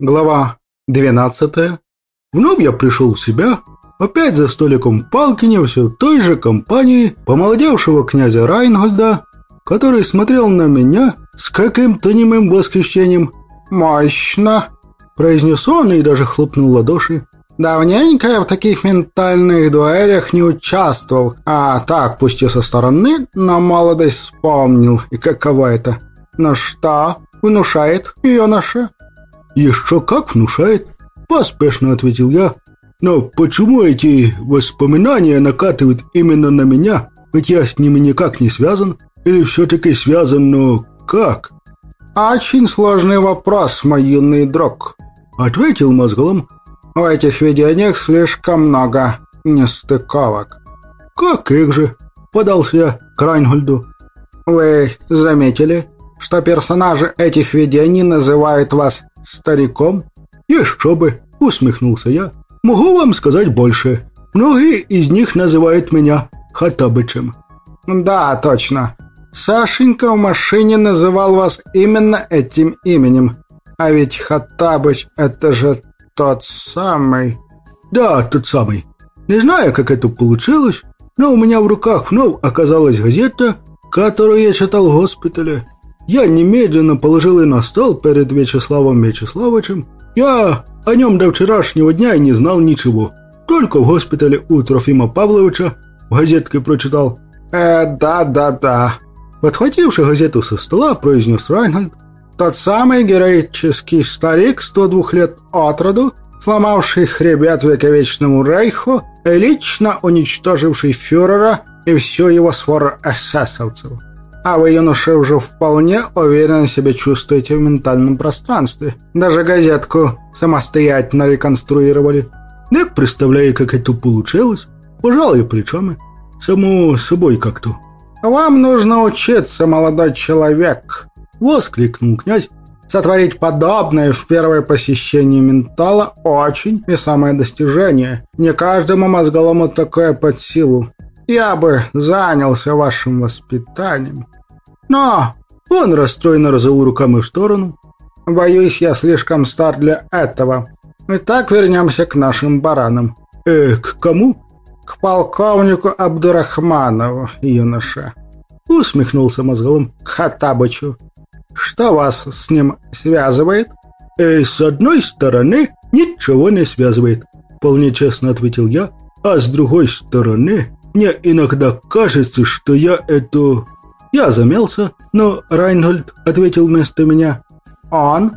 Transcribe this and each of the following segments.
Глава 12. Вновь я пришел в себя, опять за столиком Палкиня все той же компании помолодевшего князя Райнгольда, который смотрел на меня с каким-то немым восхищением. «Мощно!» – произнес он и даже хлопнул ладоши. «Давненько я в таких ментальных дуэлях не участвовал, а так, пусть и со стороны, но молодость вспомнил, и каково это. Ну что, внушает ее наша?» «Еще как внушает», – поспешно ответил я. «Но почему эти воспоминания накатывают именно на меня? Ведь я с ними никак не связан. Или все-таки связан, но как?» «Очень сложный вопрос, мой юный друг», – ответил мозголом. «В этих видениях слишком много нестыковок». «Как их же?» – подался я к Райнгольду. «Вы заметили, что персонажи этих видений называют вас стариком?» «Еще бы!» – усмехнулся я. «Могу вам сказать больше. Многие из них называют меня Хаттабычем». «Да, точно. Сашенька в машине называл вас именно этим именем. А ведь Хаттабыч – это же тот самый...» «Да, тот самый. Не знаю, как это получилось, но у меня в руках вновь оказалась газета, которую я читал в госпитале. Я немедленно положил ее на стол перед Вячеславом Вячеславовичем. Я о нем до вчерашнего дня и не знал ничего. Только в госпитале у Трофима Павловича в газетке прочитал. «Э, да-да-да», Подхвативший газету со стола, произнес Райнольд. «Тот самый героический старик 102 лет от роду, сломавший хребет вековечному рейху и лично уничтоживший фюрера и всю его свору эсэсовцев. А вы, юноша, уже вполне уверенно себя чувствуете в ментальном пространстве. Даже газетку самостоятельно реконструировали. Не представляю, как это получилось. Пожалуй, плечами. Само собой как-то. «Вам нужно учиться, молодой человек!» — воскликнул князь. «Сотворить подобное в первое посещение ментала очень весомое достижение. Не каждому мозголому такое под силу. Я бы занялся вашим воспитанием. Но он расстроенно развел руками в сторону. Боюсь, я слишком стар для этого. Итак, вернемся к нашим баранам. Э, к кому? К полковнику Абдурахманову, юноша. Усмехнулся мозголом к Хаттабычу. Что вас с ним связывает? Э, с одной стороны, ничего не связывает, вполне честно ответил я. А с другой стороны, мне иногда кажется, что я это я замялся, но Райнгольд ответил вместо меня. «Он?»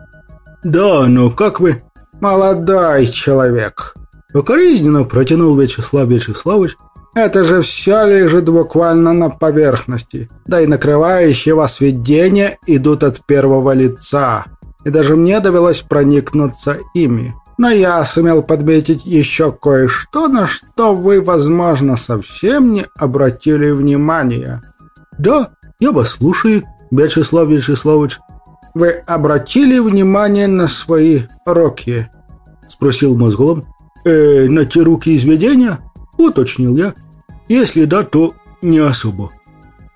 «Да, но как вы?» «Молодой человек!» Укоризненно протянул Вячеслав Вячеславович. «Это же все лежит буквально на поверхности. Да и накрывающие вас видения идут от первого лица. И даже мне довелось проникнуться ими. Но я сумел подметить еще кое-что, на что вы, возможно, совсем не обратили внимания». «Да, «Я вас слушаю, Вячеслав Вячеславович». «Вы обратили внимание на свои руки?» Спросил мозголом. «Э, на те руки изведения?» Уточнил я. «Если да, то не особо».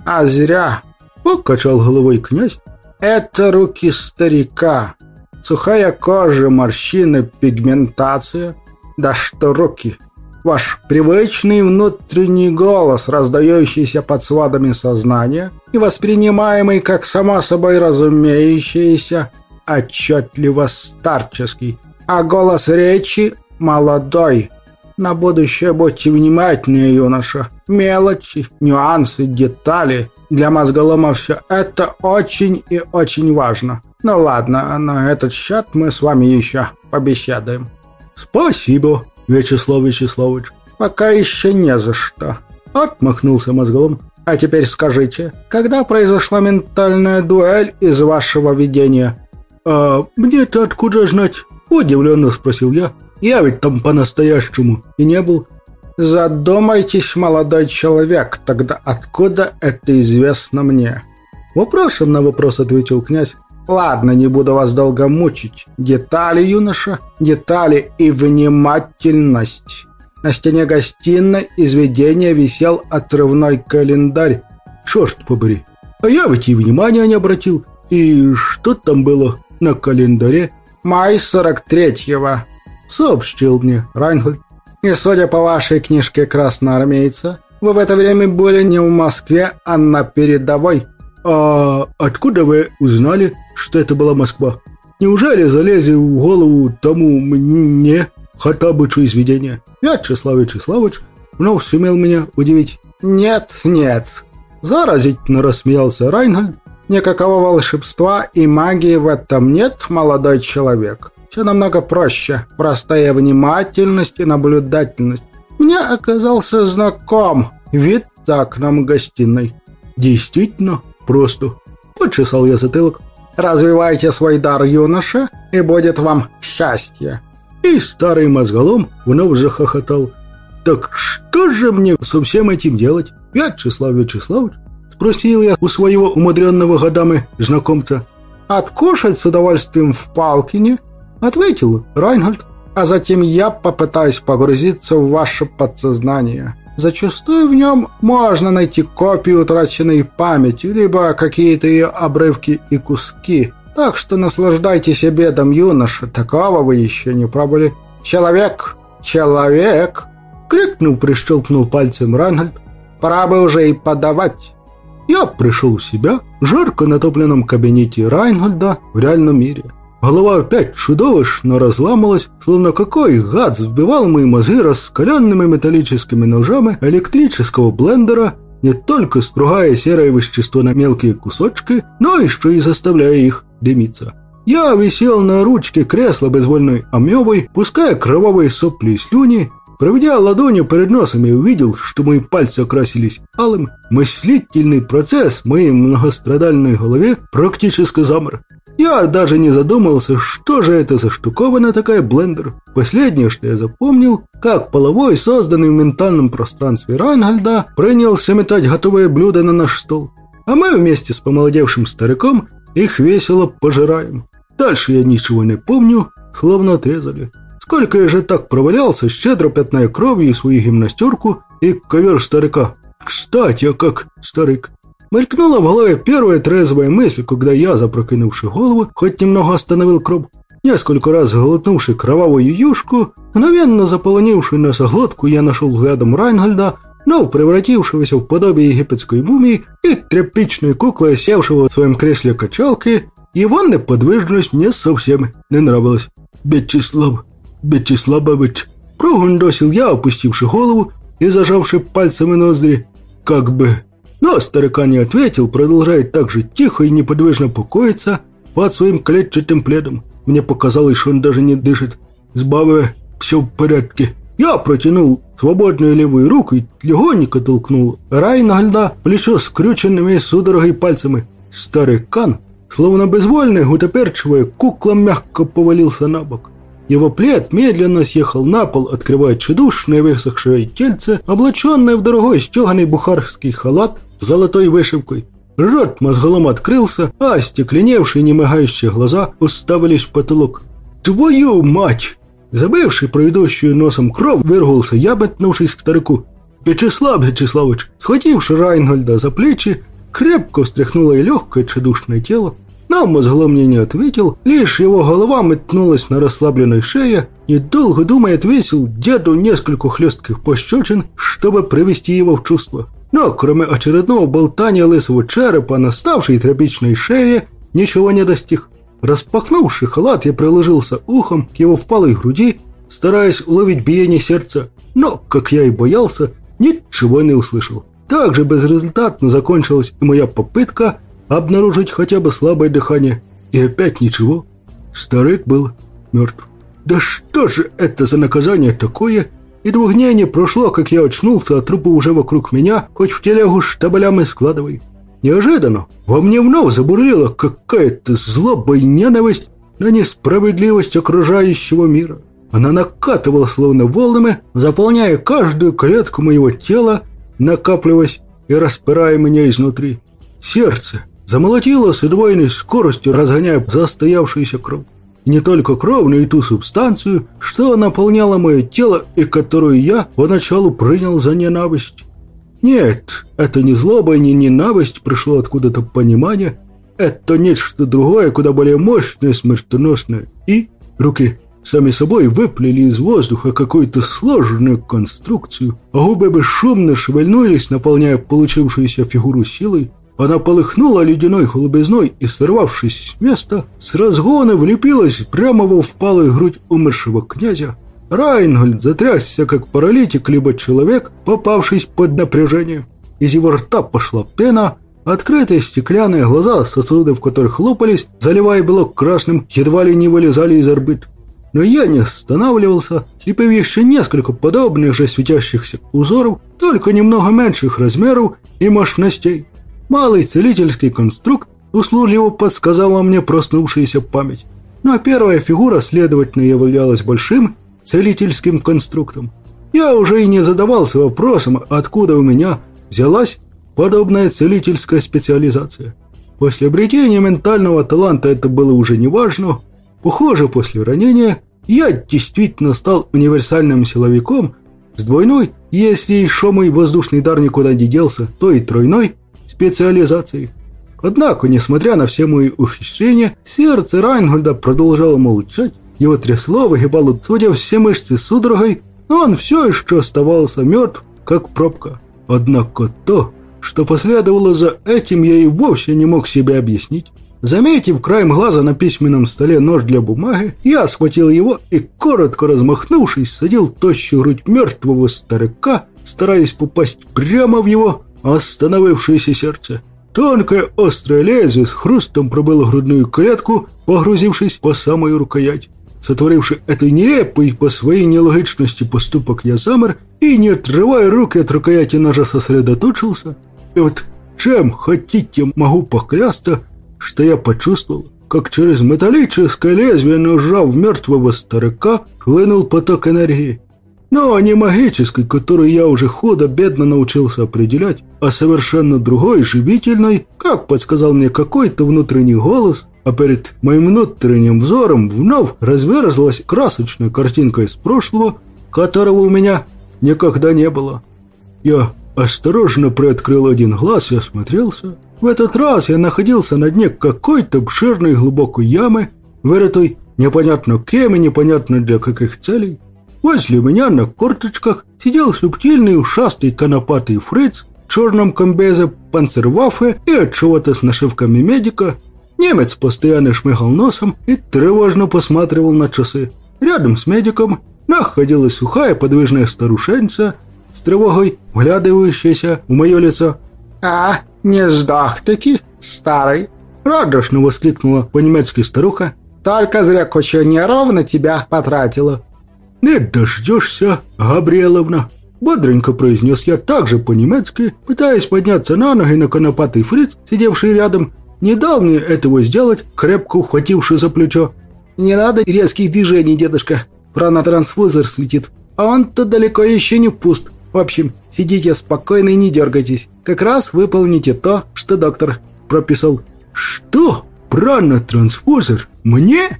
«А зря!» Покачал головой князь. «Это руки старика. Сухая кожа, морщины, пигментация. Да что руки!» Ваш привычный внутренний голос, раздающийся под сводами сознания и воспринимаемый как само собой разумеющийся, отчетливо старческий, а голос речи молодой. На будущее будьте внимательнее, юноша. Мелочи, нюансы, детали. Для мозголома все это очень и очень важно. Ну ладно, на этот счет мы с вами еще побеседуем. Спасибо. Вячеслав Вячеславович. Пока еще не за что. Отмахнулся мозголом. А теперь скажите, когда произошла ментальная дуэль из вашего видения? А мне-то откуда знать? Удивленно спросил я. Я ведь там по-настоящему и не был. Задумайтесь, молодой человек, тогда откуда это известно мне? Вопросом на вопрос ответил князь. Ладно, не буду вас долго мучить. Детали, юноша, детали и внимательность. На стене гостиной из видения висел отрывной календарь. Черт побери, а я ведь и внимания не обратил. И что там было на календаре? Май 43-го», — сообщил мне Райнгольд. «И судя по вашей книжке «Красноармейца», вы в это время были не в Москве, а на передовой». «А откуда вы узнали, что это была Москва? Неужели залезли в голову тому мне Хаттабычу изведения?» Вячеслав Вячеславович вновь сумел меня удивить. «Нет, нет», – заразительно рассмеялся Райнгольд. «Никакого волшебства и магии в этом нет, молодой человек. Все намного проще. Простая внимательность и наблюдательность. Мне оказался знаком вид за окном гостиной». «Действительно просто», – почесал я затылок. «Развивайте свой дар, юноша, и будет вам счастье». И старый мозголом вновь захохотал – «Так что же мне со всем этим делать, Вячеслав Вячеславович?» Спросил я у своего умудренного годами знакомца. «Откушать с удовольствием в Палкине?» Ответил Райнгольд. «А затем я попытаюсь погрузиться в ваше подсознание. Зачастую в нем можно найти копии утраченной памяти, либо какие-то ее обрывки и куски. Так что наслаждайтесь обедом, юноша, такого вы еще не пробовали. Человек, человек!» Крикнул, прищелкнул пальцем Рангольд. «Пора бы уже и подавать!» Я пришел в себя в жарко натопленном кабинете Райнгольда в реальном мире. Голова опять чудовищно разламалась, словно какой гад вбивал мои мозги раскаленными металлическими ножами электрического блендера, не только стругая серое вещество на мелкие кусочки, но еще и заставляя их дымиться. Я висел на ручке кресла безвольной амебой, пуская кровавые сопли и слюни, Проведя ладонью перед носом, я увидел, что мои пальцы окрасились алым. Мыслительный процесс в моей многострадальной голове практически замер. Я даже не задумался, что же это за штуковина такая блендер. Последнее, что я запомнил, как половой, созданный в ментальном пространстве Райнгольда, принялся метать готовые блюда на наш стол. А мы вместе с помолодевшим стариком их весело пожираем. Дальше я ничего не помню, словно отрезали. Сколько я же так провалялся, щедро пятная кровью и свою гимнастерку и ковер старика. Кстати, а как старик? Мелькнула в голове первая трезвая мысль, когда я, запрокинувши голову, хоть немного остановил кровь. Несколько раз глотнувши кровавую юшку, мгновенно заполонившую носоглотку, я нашел взглядом Райнгольда, но превратившегося в подобие египетской мумии и тряпичной куклы, севшего в своем кресле качалки, его неподвижность мне совсем не нравилась. Бетчислав, Бетислабович!» Прогундосил я, опустивший голову и зажавший пальцами ноздри. «Как бы...» Но старика не ответил, продолжает так же тихо и неподвижно покоиться под своим клетчатым пледом. Мне показалось, что он даже не дышит. «С все в порядке». Я протянул свободную левую руку и легонько толкнул Райнальда плечо скрюченными судорогой пальцами. Старый кан, словно безвольная гутоперчивая кукла, мягко повалился на бок. Его плед медленно съехал на пол, открывая тщедушное высохшее тельце, облаченное в дорогой стеганый бухарский халат с золотой вышивкой. Рот мозголом открылся, а остекленевшие, немигающие глаза уставились в потолок. «Твою мать!» Забывший про идущую носом кровь, вырвался я, метнувшись к старику. «Вячеслав Вячеславович!» Схвативши Райнгольда за плечи, крепко встряхнуло и легкое тщедушное тело, но мозгло мне не ответил, лишь его голова метнулась на расслабленной шее, и, долго думая, отвесил деду несколько хлестких пощечин, чтобы привести его в чувство. Но кроме очередного болтания лысого черепа на ставшей тропичной шее, ничего не достиг. Распахнувший халат, я приложился ухом к его впалой груди, стараясь уловить биение сердца, но, как я и боялся, ничего не услышал. Также безрезультатно закончилась и моя попытка обнаружить хотя бы слабое дыхание. И опять ничего. Старик был мертв. Да что же это за наказание такое? И двух дней не прошло, как я очнулся, а трупы уже вокруг меня, хоть в телегу штабелями складывай. Неожиданно во мне вновь забурлила какая-то злоба и ненависть на несправедливость окружающего мира. Она накатывала словно волнами, заполняя каждую клетку моего тела, накапливаясь и распирая меня изнутри. Сердце замолотило с удвоенной скоростью, разгоняя застоявшуюся кровь. не только кровь, но и ту субстанцию, что наполняла мое тело и которую я поначалу принял за ненависть. Нет, это не злоба и не ненависть пришло откуда-то понимание. Это нечто другое, куда более мощное, смертоносное и Руки сами собой выплели из воздуха какую-то сложную конструкцию, а губы бесшумно шевельнулись, наполняя получившуюся фигуру силой. Она полыхнула ледяной голубизной и, сорвавшись с места, с разгона влепилась прямо во впалую грудь умершего князя. Райнгольд затрясся, как паралитик, либо человек, попавшись под напряжение. Из его рта пошла пена, открытые стеклянные глаза, сосуды в которых лопались, заливая белок красным, едва ли не вылезали из орбит. Но я не останавливался, слепив еще несколько подобных же светящихся узоров, только немного меньших размеров и мощностей. Малый целительский конструкт услужливо подсказала мне проснувшаяся память. Но первая фигура, следовательно, являлась большим целительским конструктом. Я уже и не задавался вопросом, откуда у меня взялась подобная целительская специализация. После обретения ментального таланта это было уже неважно. Похоже, после ранения я действительно стал универсальным силовиком с двойной, если еще мой воздушный дар никуда не делся, то и тройной специализацией. Однако, несмотря на все мои ухищрения, сердце Райнгольда продолжало молчать, его трясло, выгибало, судя все мышцы судорогой, но он все еще оставался мертв, как пробка. Однако то, что последовало за этим, я и вовсе не мог себе объяснить. Заметив краем глаза на письменном столе нож для бумаги, я схватил его и, коротко размахнувшись, садил тощую грудь мертвого старика, стараясь попасть прямо в его остановившееся сердце. Тонкое острое лезвие с хрустом пробило грудную клетку, погрузившись по самую рукоять. Сотворивший эту нелепый по своей нелогичности поступок, я замер и, не отрывая руки от рукояти ножа, сосредоточился. И вот чем хотите, могу поклясться, что я почувствовал, как через металлическое лезвие ножа в мертвого старика хлынул поток энергии. Но не магической, который я уже худо-бедно научился определять, а совершенно другой, живительной, как подсказал мне какой-то внутренний голос, а перед моим внутренним взором вновь разверзлась красочная картинка из прошлого, которого у меня никогда не было. Я осторожно приоткрыл один глаз и осмотрелся. В этот раз я находился на дне какой-то обширной глубокой ямы, вырытой непонятно кем и непонятно для каких целей. Возле меня на корточках сидел субтильный ушастый конопатый фриц в черном комбезе панцерваффе и от чего-то с нашивками медика, Немец постоянно шмыгал носом и тревожно посматривал на часы. Рядом с медиком находилась сухая подвижная старушенца с тревогой, вглядывающаяся в мое лицо. «А, не сдох-таки, старый!» Радостно воскликнула по-немецки старуха. «Только зря кучу нервов на тебя потратила». «Не дождешься, Габриэловна!» Бодренько произнес я также по-немецки, пытаясь подняться на ноги на конопатый фриц, сидевший рядом, не дал мне этого сделать, крепко ухвативший за плечо. «Не надо резких движений, дедушка. Пранотрансфузор слетит. А он-то далеко еще не пуст. В общем, сидите спокойно и не дергайтесь. Как раз выполните то, что доктор прописал». «Что? Пранотрансфузор? Мне?»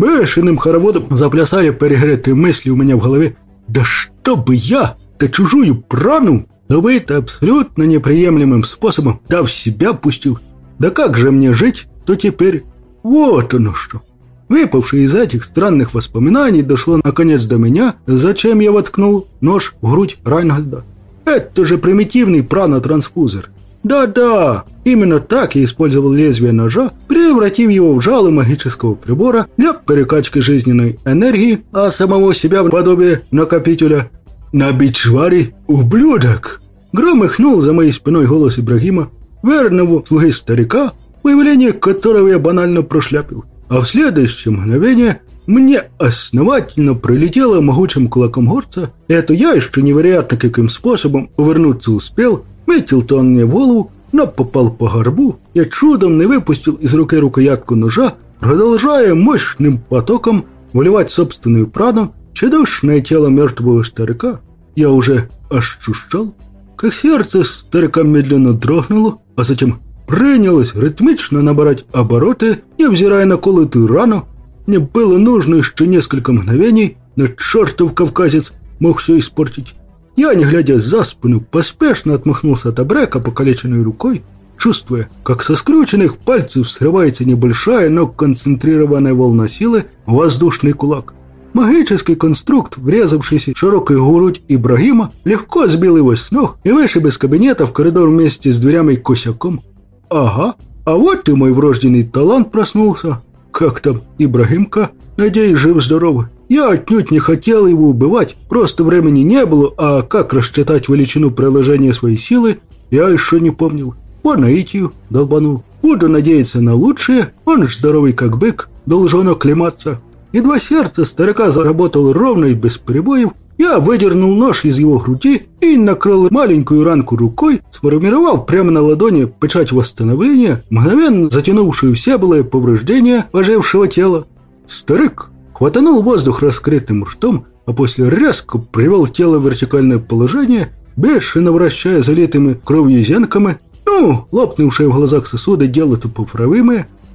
Бешеным хороводом заплясали перегретые мысли у меня в голове. «Да чтобы я, да чужую прану, добыть абсолютно неприемлемым способом, да в себя пустил». Да как же мне жить, то теперь... Вот оно что. Выпавшее из этих странных воспоминаний дошло наконец до меня, зачем я воткнул нож в грудь Райнгольда. Это же примитивный пранотрансфузор. Да-да, именно так я использовал лезвие ножа, превратив его в жало магического прибора для перекачки жизненной энергии, а самого себя в подобие накопителя. «На бичваре, ублюдок!» Громыхнул за моей спиной голос Ибрагима, верного слуги старика, появление которого я банально прошляпил. А в следующее мгновение мне основательно прилетело могучим кулаком горца. Это я еще невероятно каким способом увернуться успел, метил-то он мне голову, но попал по горбу. Я чудом не выпустил из руки рукоятку ножа, продолжая мощным потоком выливать собственную прану чудушное тело мертвого старика. Я уже ощущал, как сердце старика медленно дрогнуло, а затем принялось ритмично набирать обороты, невзирая на колотую рану. Мне было нужно еще несколько мгновений, но чертов кавказец мог все испортить. Я, не глядя за спину, поспешно отмахнулся от обрека покалеченной рукой. чувствуя, как со скрюченных пальцев срывается небольшая, но концентрированная волна силы воздушный кулак. Магический конструкт, врезавшийся в широкую грудь Ибрагима, легко сбил его с ног и вышиб из кабинета в коридор вместе с дверями и косяком. «Ага, а вот и мой врожденный талант проснулся. Как там, Ибрагимка? Надеюсь, жив-здоровый. Я отнюдь не хотел его убивать, просто времени не было, а как рассчитать величину приложения своей силы, я еще не помнил. По наитию долбанул. Буду надеяться на лучшее, он здоровый как бык, должен оклематься. Едва сердце старика заработало ровно и без перебоев, я выдернул нож из его груди и накрыл маленькую ранку рукой, сформировав прямо на ладони печать восстановления, мгновенно затянувшую все былые повреждения ожившего тела. Старик хватанул воздух раскрытым ртом, а после резко привел тело в вертикальное положение, бешено вращая залитыми кровью зенками. Ну, лопнувшие в глазах сосуды дело-то.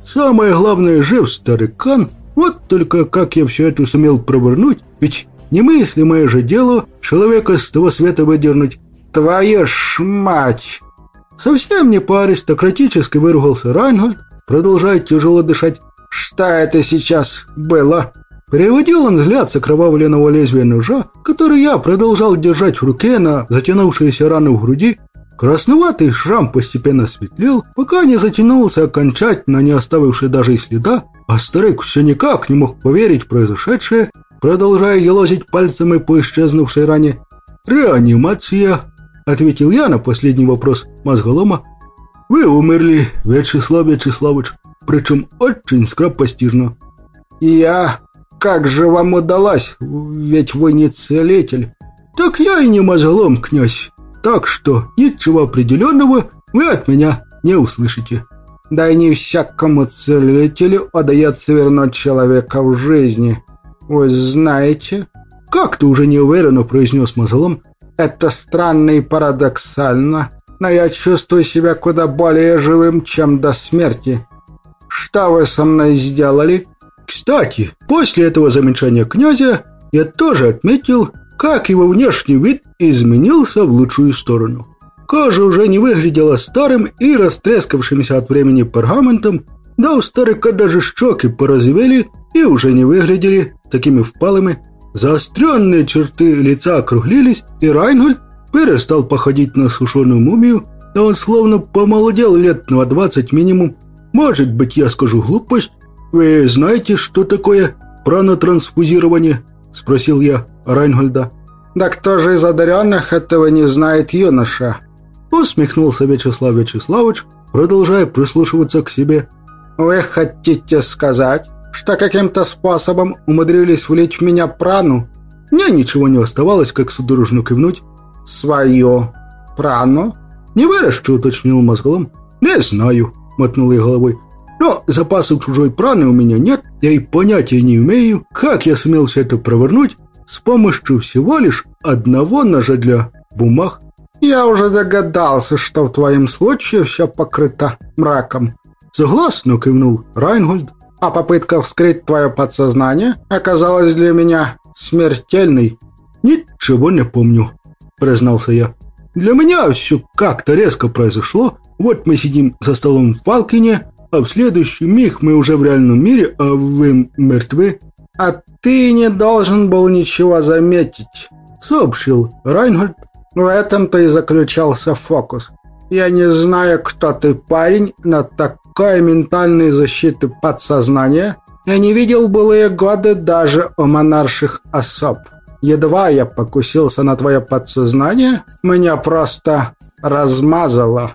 Самое главное, жив старикан – вот только как я все это сумел провернуть, ведь немыслимое же дело человека с того света выдернуть. Твою ж мать! Совсем не по-аристократически выругался Райнгольд, продолжая тяжело дышать. Что это сейчас было? Переводил он взгляд с окровавленного лезвия ножа, который я продолжал держать в руке на затянувшиеся раны в груди, Красноватый шрам постепенно светлел, пока не затянулся окончательно, не оставивший даже и следа, а старик все никак не мог поверить в произошедшее, продолжая елозить пальцами по исчезнувшей ране. «Реанимация», — ответил я на последний вопрос мозголома. «Вы умерли, Вячеслав Вячеславович, причем очень скоропостижно». «Я? Как же вам удалось? Ведь вы не целитель». «Так я и не мозолом, князь. Так что ничего определенного вы от меня не услышите». Да и не всякому целителю удается вернуть человека в жизни. Вы знаете, как-то уже неуверенно произнес Мазалом, это странно и парадоксально, но я чувствую себя куда более живым, чем до смерти. Что вы со мной сделали? Кстати, после этого замечания князя я тоже отметил, как его внешний вид изменился в лучшую сторону. Кожа уже не выглядела старым и растрескавшимся от времени пергаментом, да у старика даже щеки порозовели и уже не выглядели такими впалыми. Заостренные черты лица округлились, и Райнгольд перестал походить на сушеную мумию, да он словно помолодел лет на двадцать минимум. Может быть, я скажу глупость? Вы знаете, что такое пранотрансфузирование? Спросил я Райнгольда. «Да кто же из одаренных этого не знает, юноша?» Усмехнулся Вячеслав Вячеславович, продолжая прислушиваться к себе. «Вы хотите сказать, что каким-то способом умудрились влить в меня прану?» Мне ничего не оставалось, как судорожно кивнуть. «Свое прану?» «Не веришь, что уточнил мозголом?» «Не знаю», — мотнул я головой. «Но запасов чужой праны у меня нет, я и понятия не имею, как я сумел все это провернуть с помощью всего лишь одного ножа для бумаг «Я уже догадался, что в твоем случае все покрыто мраком». Согласно кивнул Райнгольд. «А попытка вскрыть твое подсознание оказалась для меня смертельной». «Ничего не помню», — признался я. «Для меня все как-то резко произошло. Вот мы сидим за столом в Фалкине, а в следующий миг мы уже в реальном мире, а вы мертвы». «А ты не должен был ничего заметить», — сообщил Райнгольд, в этом-то и заключался фокус. Я не знаю, кто ты, парень, но такой ментальной защиты подсознания я не видел былые годы даже у монарших особ. Едва я покусился на твое подсознание, меня просто размазало».